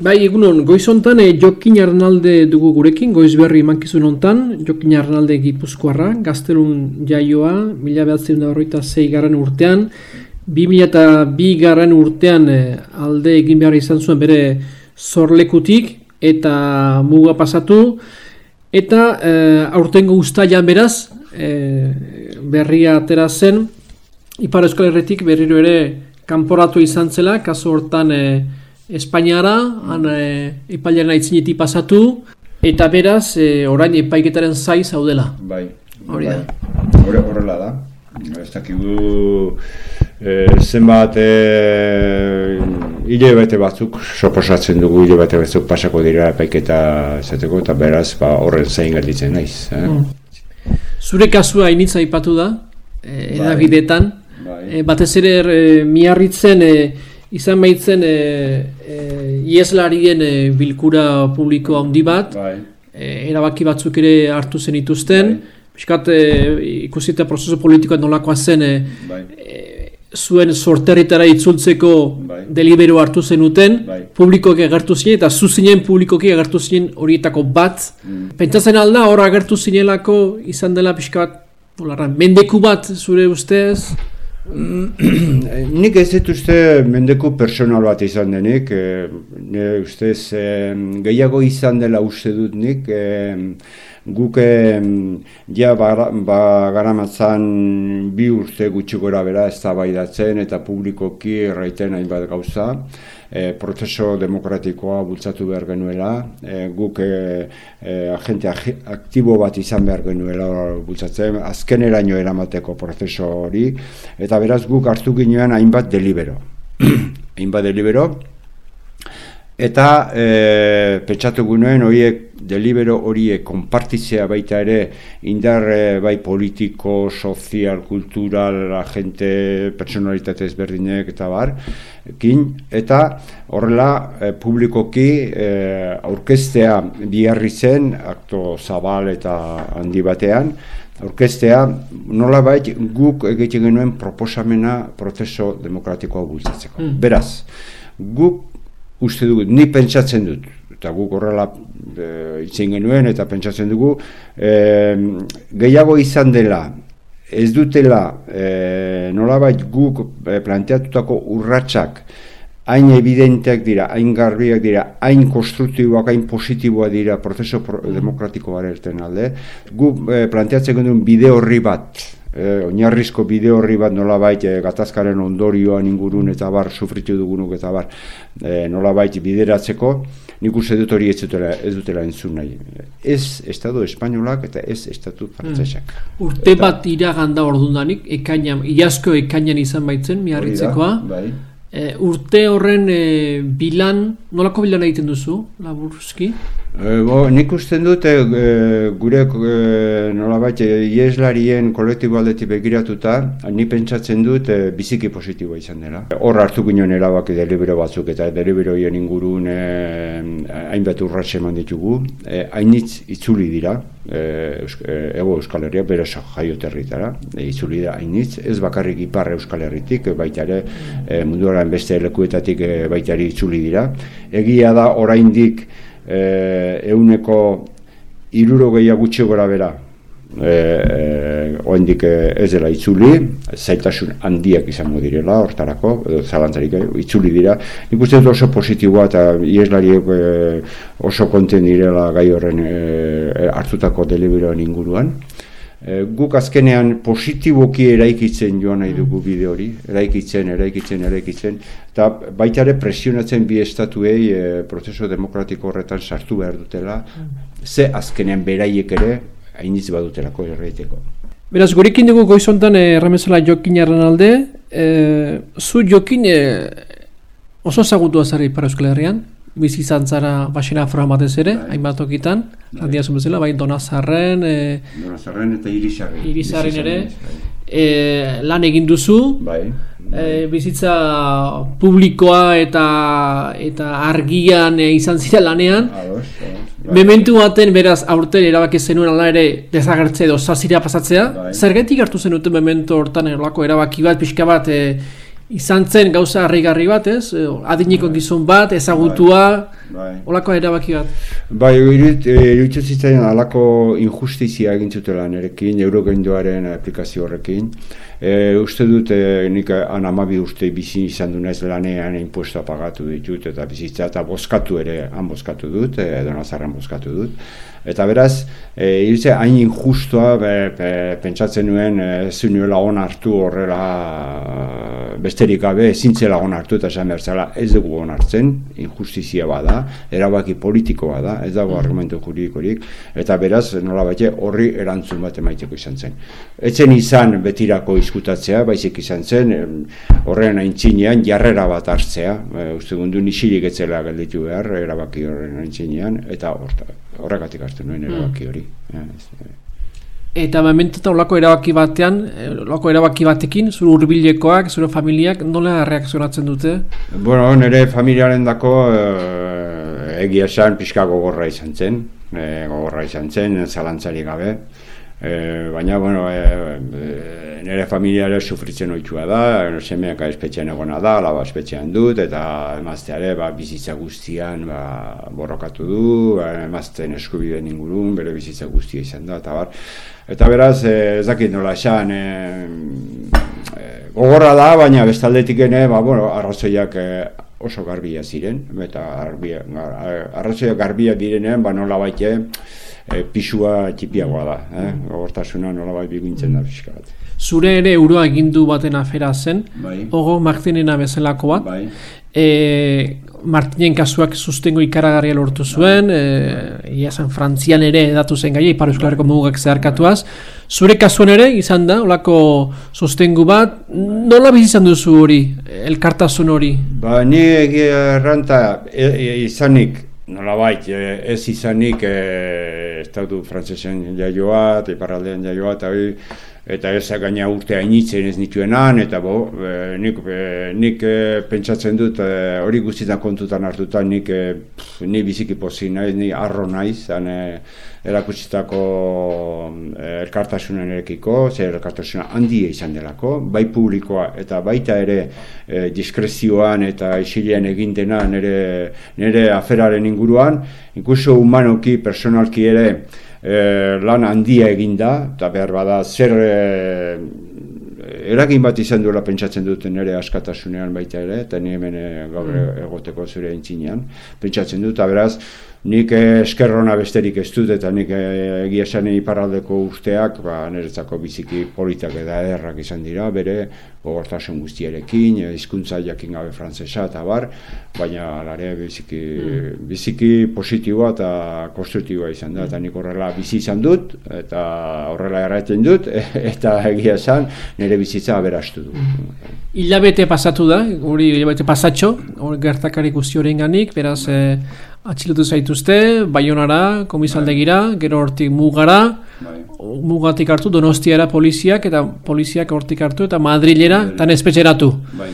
Bai, egunon, goizontan e, Jokin Arnalde dugu gurekin, goiz berri mankizun ontan, Jokin Arnalde gipuzkoarra, gaztelun jaioa, mila behatzen da horreita zei garen urtean, bi mila eta bi garen urtean e, alde egin behar izan zuen bere zorlekutik eta muga pasatu, eta e, aurtengo ustailan beraz, e, berria atera zen, Ipar Euskal Herretik berriro ere kanporatu izan zela, kaso hortan e, Espainiara, han e, epailearen aitzinetik pasatu, eta beraz, e, orain epaiketaren zai zaudela. Bai, Hori da. Hore, horrela da. Ez dakigu e, zenbat e, hile bete batzuk, soposatzen dugu hile bete batzuk pasako dira epaiketa zateko, eta beraz ba, horren zain gelditzen naiz. Eh? Mm. Zure kasua initza ipatu da, e, edabidetan, Bai. e, batez ere e, miarritzen e, izan baitzen e, ieslarien e, bilkura publiko handi bat, Bai. e, erabaki batzuk ere hartu zen ituzten, Bai. Piskat e, ikusita prozesu politikoa nolakoa zen e, Bai. zuen sorterritara itzultzeko Bai. delibero hartu zenuten, Bai. publikoki agertu zinen, eta zu zinen publikoki agertu zinen horietako bat. Mm. Pentsatzen alda, hor agertu zinelako izan dela pixka bat, nolarra, mendeku bat zure ustez? Nik ez dut uste mendeku personal bat izan denik, e, ne ustez e, gehiago izan dela uste dut nik, e, guk e, ja bara- ba, bi urte gutxi gora bera ez eta publikoki erraiten hainbat gauza, e, prozeso demokratikoa bultzatu behar genuela, e, guk e, agente aktibo bat izan behar genuela bultzatzen, azkeneraino eramateko prozeso hori, eta beraz guk hartu ginoen hainbat delibero. hainbat delibero, eta e, pentsatu gunuen horiek delibero horiek konpartitzea baita ere indar e, bai politiko, sozial, kultural, agente, personalitate ezberdinek eta bar, kin, eta horrela e, publikoki e, aurkeztea biharri zen, akto zabal eta handi batean, aurkeztea nolabait guk egiten genuen proposamena prozeso demokratikoa bultzatzeko. Mm. Beraz, guk uste dugu, ni pentsatzen dut, eta guk horrela e, itzen genuen eta pentsatzen dugu, e, gehiago izan dela, ez dutela e, nolabait guk e, planteatutako urratsak hain evidenteak dira, hain garbiak dira, hain konstruktiboak, hain positiboak dira prozeso pro demokratikoaren alde, guk e, planteatzen genuen bide horri bat, e, oinarrizko bide horri bat nolabait e, gatazkaren ondorioan ingurun eta bar sufritu dugunuk eta bar e, nolabait bideratzeko nik uste dut hori ez dutela, ez dutela entzun nahi. Ez Estado Espainolak eta ez Estatu Frantzesak. Urte Eta- bat iraganda ordundanik, ekainan, iazko ekainan izan baitzen, miarritzekoa. Da, Bai. E, urte horren e, bilan, nolako bilan egiten duzu, laburuzki? E, bo, nik usten dut e, gure e, nolabait ieslarien kolektibo aldetik begiratuta, ni pentsatzen dut e, biziki positiboa izan dela. Hor hartu ginen erabaki delibero batzuk eta deliberoien ingurun e, hainbat urratxe eman ditugu, e, hainitz itzuli dira, e, ego Euskal Herria, bere jaioterritara, e, itzuli da hainitz, ez bakarrik ipar Euskal Herritik, baita ere e, munduaren beste lekuetatik e, baita ere itzuli dira. Egia da oraindik e, euneko iruro gehiago gutxi gora bera, e, e, oraindik e, ez dela itzuli, zailtasun handiak izango direla hortarako, zalantzarik eh, itzuli dira. Nik uste dut oso positiboa eta ieslariek e, oso konten direla gai horren e, hartutako deliberoan inguruan. E, guk azkenean positiboki eraikitzen joan nahi dugu bide hori, eraikitzen, eraikitzen, eraikitzen, eta baita ere presionatzen bi estatuei e, prozeso demokratiko horretan sartu behar dutela, ze azkenean beraiek ere hainitz badutelako erraiteko. Beraz, gurekin dugu goizontan eh, erramezala Jokin alde, e, zu Jokin e, oso zagutu azari para Euskal Herrian, bizi izan zara basena afroa batez ere, Bai. hainbat tokitan, Bai. handia bezala, bai Donazarren, e, Donazarren eta Irisarren. Irisarren ere. e, lan egin duzu, Bai. e, bizitza publikoa eta eta argian e, izan zira lanean, Ados. Bai. Mementu baten beraz aurten erabaki zenuen ala ere desagertzea edo sazira pasatzea. Bai. Zergatik hartu zenuten memento hortan erlako erabaki bat, pixka bat e, izan zen gauza harrigarri bat, ez? Adiniko bai. gizon bat, ezagutua, bai. olako erabaki bat. Bai, iruditzen zitzaidan alako injustizia egin zutela nerekin, eurogendoaren aplikazio horrekin. E, uste dut, e, nik anamabi uste bizi izan du naiz lanean imposta pagatu ditut eta bizitza eta bozkatu ere han bozkatu dut, e, donazarran bozkatu dut. Eta beraz, e, irtze, hain injustua pentsatzen nuen e, ez nuela on hartu horrela besterik gabe ezintzela on hartu eta esan behar ez dugu on hartzen, injustizia bada, erabaki politikoa da, ez dago mm. argumentu juridikorik, eta beraz, nola baite, horri erantzun bat emaiteko izan zen. Etzen izan betirako izkutatzea, baizik izan zen, horren aintzinean jarrera bat hartzea, e, uste gundu nisirik etzela galditu behar, erabaki horren aintzinean, eta horregatik hartu nuen mm. erabaki hori. Mm. Eta momentu eta olako erabaki batean, eh, olako erabaki batekin, zure urbilekoak, zure familiak, nola reakzionatzen dute? Bueno, nire familiaren dako e, egia esan pixka gogorra izan zen, e, gogorra izan zen, zalantzari gabe. E, baina, bueno, e, e, nire familiare sufritzen oitua da, semeak espetxean egona da, laba espetxean dut, eta emazteare ba, bizitza guztian ba, borrokatu du, ba, emazten eskubideen ingurun, bere bizitza guztia izan da, eta bar, Eta beraz, ez dakit nola esan, eh, eh, gogorra da, baina bestaldetik ene, ba, bueno, arrazoiak eh, oso garbia ziren, eta arrazoiak garbia direnean, ba, nola baite, eh, pisua txipiagoa da, eh? gogortasuna nola bai biguntzen da pixka bat. Zure ere uroa egindu baten afera zen, bai. ogo Martinena bezalako bat, bai. E, Martinen kasuak sustengo ikaragarria lortu zuen, e, ia zen frantzian ere edatu zen gai, ipar euskalareko mugak zeharkatuaz. Zure kasuan ere, izan da, olako sustengu bat, nola bizizan duzu hori, elkartasun hori? Ba, ni egia erranta e, e, izanik, nola bait, e, ez izanik, e, estatu frantzesen jaioa, iparraldean jaioa, eta hori, eta ez gaina urte hainitzen ez nituenan, eta bo, e, nik, e, nik e, pentsatzen dut e, hori guztietan kontutan hartuta nik e, ni biziki pozi naiz, ni arro naiz, zan e, erakutsitako e, elkartasunen erekiko, zer elkartasuna handia izan delako, bai publikoa eta baita ere e, diskrezioan eta isilean egin dena nire, nire aferaren inguruan, inkluso humanoki, personalki ere, e, lan handia egin da, eta behar bada zer e, eragin bat izan duela pentsatzen duten ere askatasunean baita ere, eta ni hemen e, gaur mm. egoteko zure entzinean, pentsatzen dut, eta beraz, nik eskerrona besterik ez dut, eta nik egia esan iparraldeko usteak, ba, niretzako biziki politak eta errak izan dira, bere, gogortasun guztiarekin, hizkuntza jakin gabe frantzesa eta bar, baina alare biziki, mm. biziki positiboa eta konstruktiboa izan da, eta nik horrela bizi izan dut, eta horrela erraiten dut, eta egia esan, nire bizitza aberastu du. Mm. Ilabete pasatu da, hori ilabete pasatxo, hori gertakari guzti horrein beraz, eh, atxilotu zaituzte, baionara, komisaldegira, gero hortik mugara, bai mugatik hartu donostiara poliziak eta poliziak hortik hartu eta madrilera eta nespetxeratu. Bai.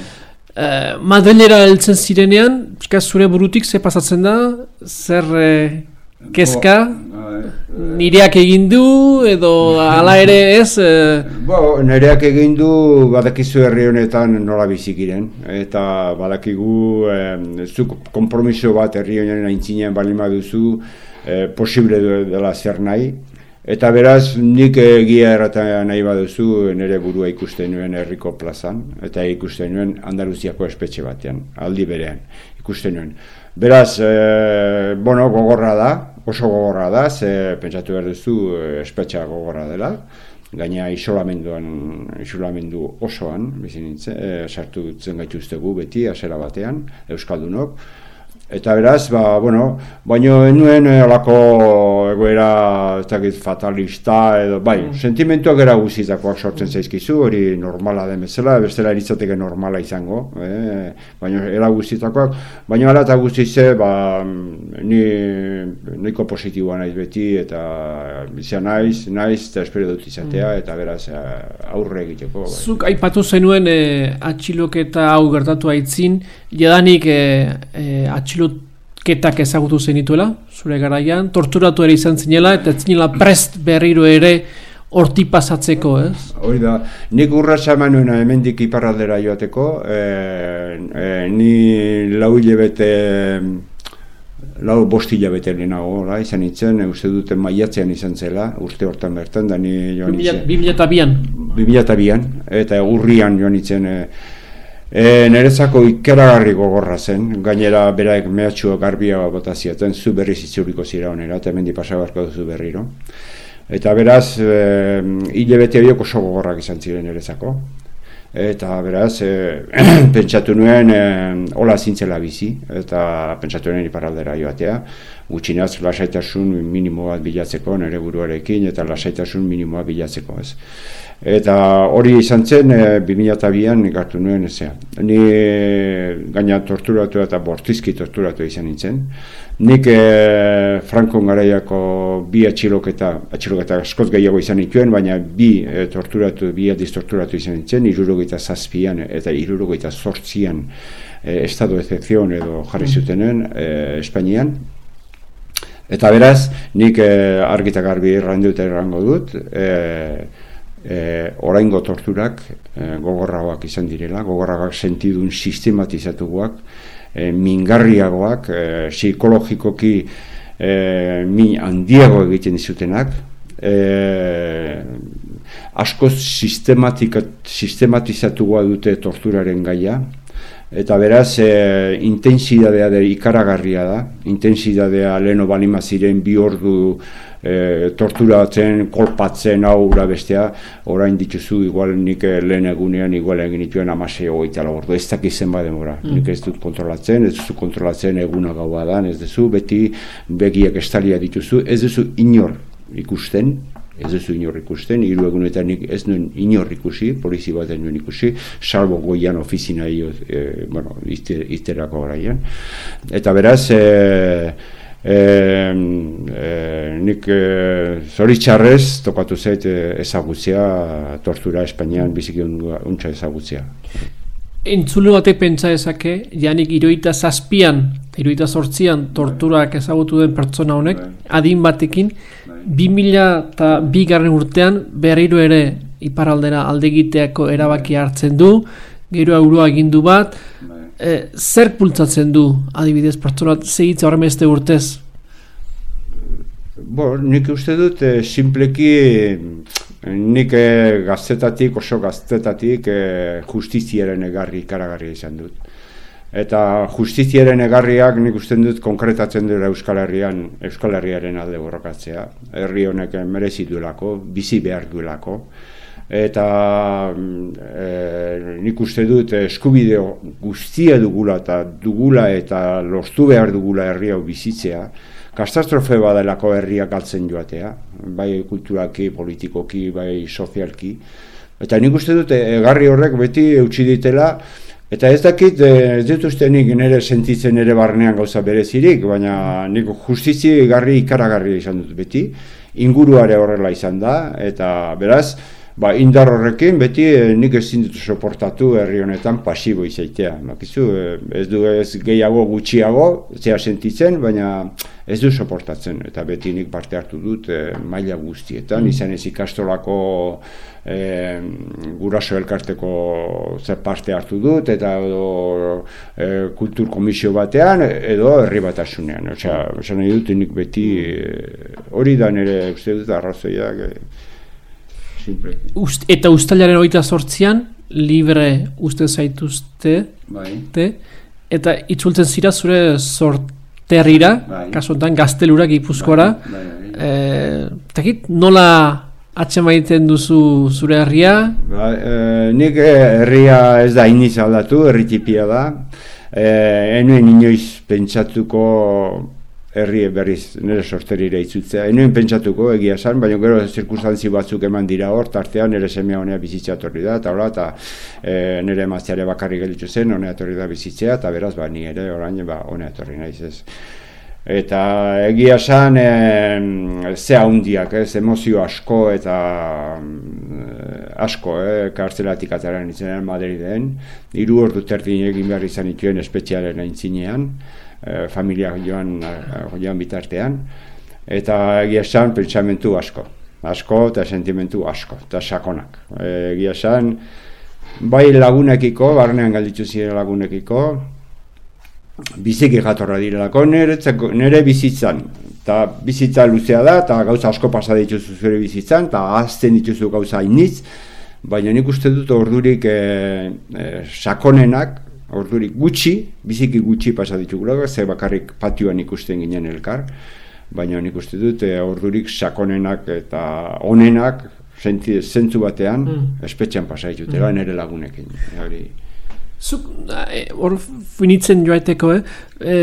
Uh, madrilera heltzen zirenean, zure burutik ze pasatzen da, zer uh, kezka, bai. nireak egin du edo hala ere ez? Uh... Bo, nireak egin du badakizu herri honetan nola bizikiren eta badakigu eh, zuk kompromiso bat herri honen aintzinean balima duzu eh, posible dela zer nahi Eta beraz, nik egia errata nahi baduzu nire burua ikusten nuen herriko plazan, eta ikusten nuen Andaluziako espetxe batean, aldi berean, ikusten nuen. Beraz, e, bueno, gogorra da, oso gogorra da, ze pentsatu behar duzu e, espetxea gogorra dela, gaina isolamenduan, isolamendu osoan, bizin nintzen, e, sartu zen gaituztegu beti, asera batean, Euskaldunok, Eta beraz, ba, bueno, baino enuen olako egoera ez fatalista edo, bai, mm. sentimentuak era guztietakoak sortzen zaizkizu, hori normala den bezala, bestela eritzateke normala izango, eh? baina era guztietakoak, baina ala eta guztize, ba, ni niko positiboa naiz beti, eta bizia naiz, naiz, eta espero dut izatea, mm. eta beraz, eh, aurre egiteko. Bai. Zuk aipatu zenuen eh, atxiloketa hau gertatu aitzin, jadanik eh, eh, atxiloketak ezagutu zenituela, zure garaian, torturatu ere izan zinela, eta zinela prest berriro ere horti pasatzeko, ez? Hori da, nik urratsa eman nuena hemendik iparraldera joateko, e, e, ni lau hilabete, lau bosti hilabete lehenago, la, izan itzen, uste duten maiatzean izan zela, urte hortan bertan, da ni joan itzen. 2002an? 2002an, eta egurrian joan itzen, e, E, nerezako ikeragarri gogorra zen, gainera beraek mehatxua garbia bota ziaten, zu berriz itzuriko zira honera, eta hemen dipasabarko duzu berriro. Eta beraz, e, hile bete horiek oso gogorrak izan ziren nerezako. Eta beraz, e, pentsatu nuen e, hola zintzela bizi, eta pentsatu nuen iparaldera joatea, gutxinaz lasaitasun minimo bat bilatzeko nire buruarekin, eta lasaitasun minimoa bilatzeko ez. Eta hori izan zen, e, 2002an gartu nuen ezea. Ni gaina torturatu eta bortizki torturatu izan nintzen. Nik e, Franko garaiako bi atxiloketa, atxiloketa askoz gehiago izan dituen, baina bi e, torturatu, bi adiz torturatu izan nintzen, irurogeita zazpian eta irurogeita sortzian e, estado excepzion edo jarri mm. zutenen e, Espainian. Eta beraz, nik e, argitak garbi errandu eta errango dut, e, e, oraingo torturak e, gogorragoak izan direla, gogorragoak sentidun sistematizatuak, e, mingarriagoak, e, psikologikoki e, min handiago egiten dizutenak, e, askoz sistematizatuak dute torturaren gaia, eta beraz e, intensidadea de ikaragarria da, intensidadea leno balima ziren bi ordu e, torturatzen, kolpatzen aurra bestea, orain dituzu igual nik eh, lehen egunean igual egin dituen amase hogeita lagordu, ez dakit zen demora, mm. nik ez dut kontrolatzen, ez duzu kontrolatzen eguna gau badan, ez duzu, beti begiak estalia dituzu, ez duzu inor ikusten, ez duzu inor ikusten, hiru egunetan ez nuen inor ikusi, polizi bat nuen ikusi, salbo goian ofizina e, bueno, izterako garaian. Eta beraz, e, e, e, nik e, zoritxarrez tokatu zait e, ezagutzea tortura Espainian biziki untsa ezagutzea. Entzule batek pentsa ezake, janik iroita zazpian, iroita sortzian torturak ezagutu den pertsona honek, bai. adin batekin, bai. bi mila eta bi garren urtean berriro ere iparaldera aldegiteako erabaki hartzen du, gero aurua egindu bat, e, zer pultzatzen du adibidez pertsona segitza horren beste urtez? Bo, nik uste dut e, simpleki nik e, gaztetatik, oso gaztetatik e, justiziaren egarri ikaragarri izan dut. Eta justiziaren egarriak nik uste dut konkretatzen dut Euskal Herrian, Euskal Herriaren alde borrokatzea. Herri honek merezi duelako, bizi behar duelako eta e, nik uste dut eskubideo guztia dugula eta dugula eta lortu behar dugula herri hau bizitzea, katastrofe badelako herriak galtzen joatea, bai kulturaki, politikoki, bai sozialki. Eta nik uste dut egarri horrek beti eutxi ditela, eta ez dakit ez dut uste nik nire sentitzen ere barnean gauza berezirik, baina nik justizi egarri ikaragarri izan dut beti, inguruare horrela izan da, eta beraz, ba, indar horrekin beti e, nik ezin dut soportatu herri honetan pasibo izaitea. Makizu, e, ez du ez gehiago gutxiago, zea sentitzen, baina ez du soportatzen. Eta beti nik parte hartu dut e, maila guztietan, mm. izan ez ikastolako e, guraso elkarteko zer parte hartu dut, eta edo e, kultur komisio batean, edo herri batasunean. Osea, esan nahi dut nik beti hori da nire uste dut arrazoiak, Ust, eta ustalaren oita sortzian, libre uste zaituzte, bai. te, eta itzultzen zira zure sorterrira, bai. kasontan gaztelurak ipuzkoara, bai, bai, bai. e, nola atxemaiten duzu zure herria? Ba, e, nik herria ez da iniz aldatu, herritipia da, e, enuen inoiz pentsatuko herri berriz nire sorterire itzutzea. Enoen pentsatuko egia esan, baina gero zirkustantzi batzuk eman dira hor, tartean nire semea honea bizitzea torri da, eta hola, eta e, nire emazteare bakarrik gelitzu zen, honea torri da bizitzea, eta beraz, ba, ni ere orain, ba, honea torri naiz ez. Eta egia esan, e, ze handiak, ez, emozio asko eta e, asko, e, kartzelatik ataren izanen Madriden, hiru ordu tertin egin behar izan ituen espezialen aintzinean, e, familia joan, joan bitartean, eta egia esan pentsamentu asko. asko eta sentimentu asko, eta sakonak. Egia esan, bai lagunekiko, barnean galditu ziren lagunekiko, biziki jatorra direlako nire bizitzan. Eta bizitza luzea da, eta gauza asko pasa dituzu zure bizitzan, eta azten dituzu gauza initz, baina nik uste dut ordurik e, e, sakonenak, ordurik gutxi, biziki gutxi pasa ditugula, ze bakarrik patioan ikusten ginen elkar, baina nik uste dut e, ordurik sakonenak eta onenak zentzu batean mm. espetxean pasa ditutela mm. nire lagunekin. Zuk, hor finitzen joaiteko, eh? E,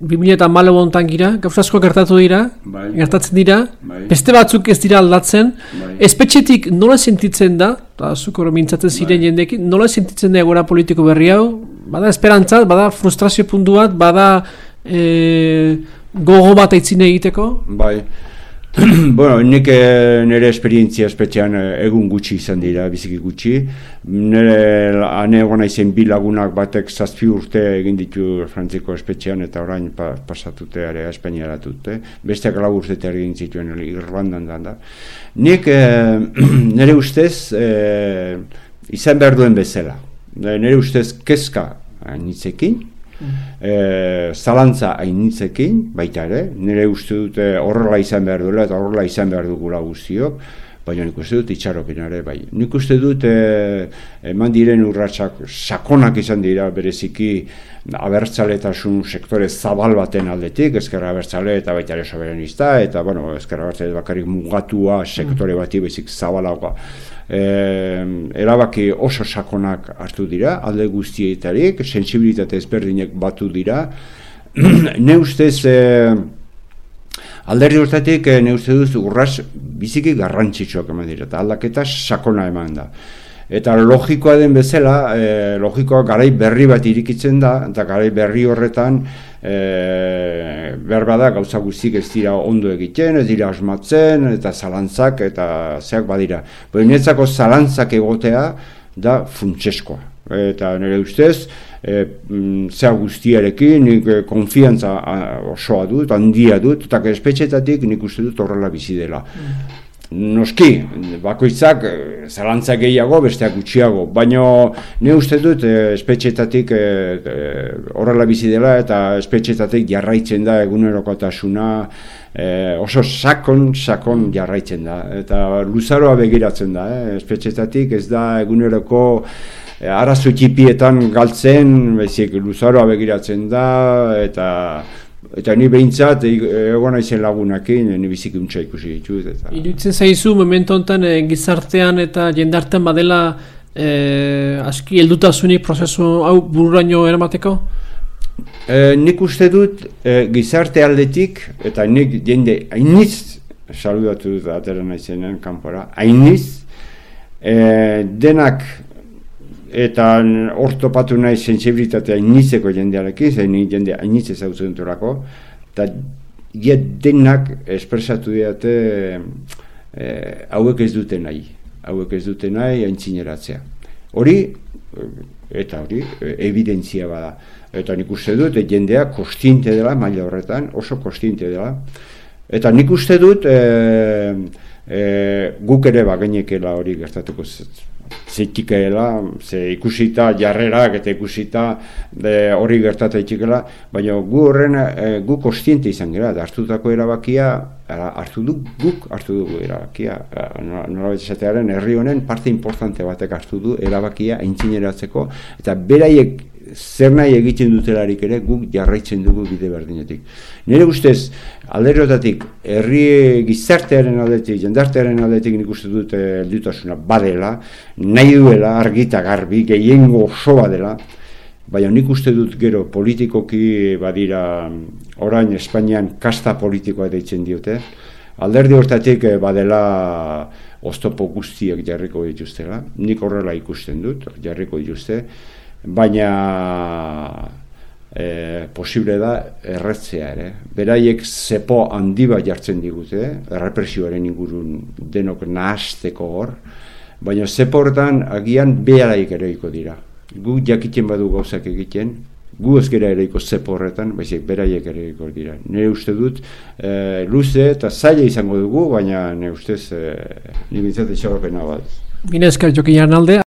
2000 eta malo bontan gira, gauzasko gertatu dira, bai. gertatzen dira, bai. beste batzuk ez dira aldatzen, bai. espetxetik nola sentitzen da, eta zuk hori mintzatzen ziren bai. jendekin, nola sentitzen da egora politiko berri hau, bada esperantzat, bada frustrazio puntuat, bada e, gogo bat aitzine egiteko? Bai, bueno, nik eh, nire esperientzia espetxean eh, egun gutxi izan dira, biziki gutxi. Nire ane egon aizen bi lagunak batek zazpi urte egin ditu frantziko espetxean eta orain pa, pasatute ere espainiaratute. Besteak lau urte egin zituen Irlandan da. Nik eh, nire ustez izan behar duen bezala. Nire ustez kezka nitzekin, e, zalantza hainitzekin, baita ere, nire uste dute horrela izan behar duela eta horrela izan behar dugula guztiok, baina nik uste dut itxarokin ere, bai. Nik uste dut e, eman diren urratsak sakonak izan dira bereziki abertzaletasun sektore zabal baten aldetik, ezkerra abertzale eta baita ere soberanista, eta bueno, ezkerra abertzale bakarrik mugatua sektore bati bezik zabalagoa e, erabaki oso sakonak hartu dira, alde guztietarik, sensibilitate ezberdinek batu dira. ne ustez, e, alderdi urtatik, ne uste duz, urraz biziki garrantzitsuak eman dira, eta aldaketa sakona eman da. Eta logikoa den bezala, e, logikoa garai berri bat irikitzen da, eta garai berri horretan, e, behar da gauza guztik ez dira ondo egiten, ez dira asmatzen, eta zalantzak, eta zeak badira. Baina zalantzak egotea da funtseskoa. Eta nire ustez, e, mm, zea guztiarekin, nik e, konfiantza osoa dut, handia dut, eta espetxetatik nik uste dut horrela bizi dela. Mm noski, bakoitzak eh, zalantza gehiago, besteak gutxiago, baina ne uste dut e, espetxetatik e, horrela bizi dela eta espetxetatik jarraitzen da egunerokotasuna e, oso sakon, sakon jarraitzen da. Eta luzaroa begiratzen da, e, espetxetatik ez da eguneroko e, arazo txipietan galtzen, bezik luzaroa begiratzen da eta Eta ni behintzat, egon naizen lagunakin, ni bizikuntza ikusi ditut. Eta... Irutzen zaizu, momentu honetan e, gizartean eta jendartean badela e, aski heldutasunik prozesu hau bururaino eramateko? E, nik uste dut e, gizarte aldetik, eta nik jende hainiz, saludatu dut atera naizenen kanpora, hainiz, e, denak eta ortopatu nahi sensibilitatea initzeko jendearekin, zein jende initze zautzen durako, eta denak espresatu diate e, hauek ez dute nahi, hauek ez dute nahi aintzineratzea. Hori, eta hori, evidentzia bada. Eta nik uste dut, jendea kostinte dela, maila horretan, oso kostinte dela. Eta nik uste dut, e, e, guk ere bagenekela hori gertatuko zitikeela, ze ikusita jarrerak eta ikusita hori gertatu itxikela, baina gu horren e, gu kostiente izan gara, hartutako erabakia, hartu du, guk hartu dugu erabakia, nola esatearen herri honen parte importante batek hartu du erabakia aintzineratzeko, eta beraiek zer nahi egiten dutelarik ere guk jarraitzen dugu bide berdinetik. Nire ustez, alderotatik, herri gizartearen aldetik, jendartearen aldetik nik uste dut eldutasuna badela, nahi duela, argita garbi, gehiengo oso badela, baina nik uste dut gero politikoki badira orain Espainian kasta politikoa deitzen diote, alderdi hortatik eh, badela oztopo guztiak jarriko dituztela, nik horrela ikusten dut, jarriko dituzte, baina e, posible da erretzea ere. Beraiek zepo handi bat jartzen digute, errepresioaren ingurun denok nahazteko hor, baina zepo horretan agian beharaik ere dira. Gu jakiten badu gauzak egiten, gu ez gera ereiko zepo horretan, baizik beraiek ereiko dira. Nire uste dut, e, luze eta zaila izango dugu, baina nire ustez, e, nire bintzat bat. Mine esker jokin jarnalde.